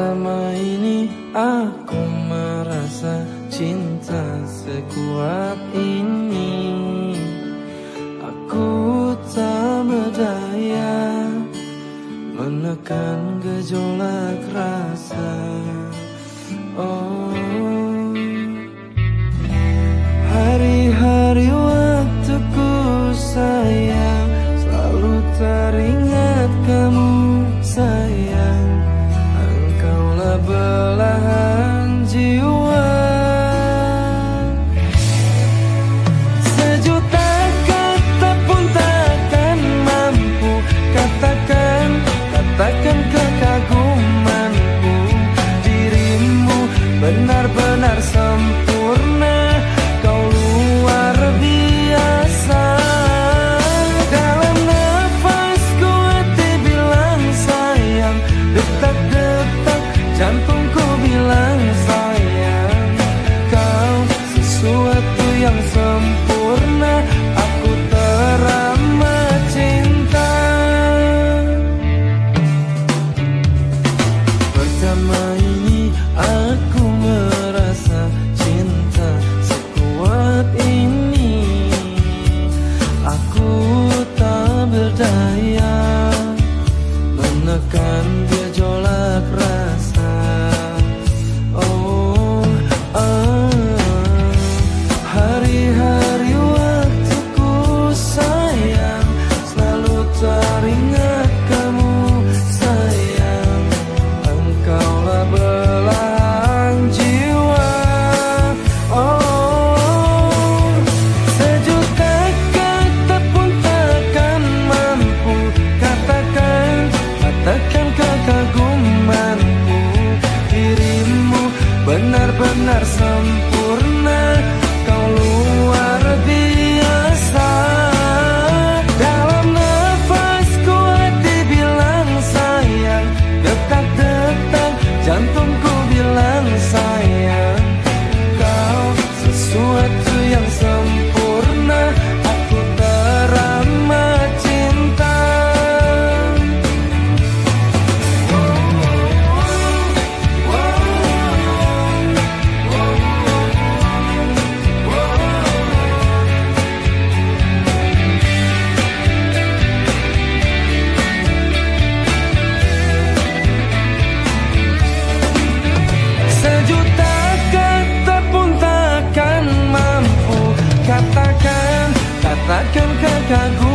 pertama ini aku merasa cinta sekuat ini. Aku tak berdaya menekan gejolak rasa. Oh Hari-hari waktuku sayang selalu teringat kamu. all I benar-benar sempurna. Bukan kakakku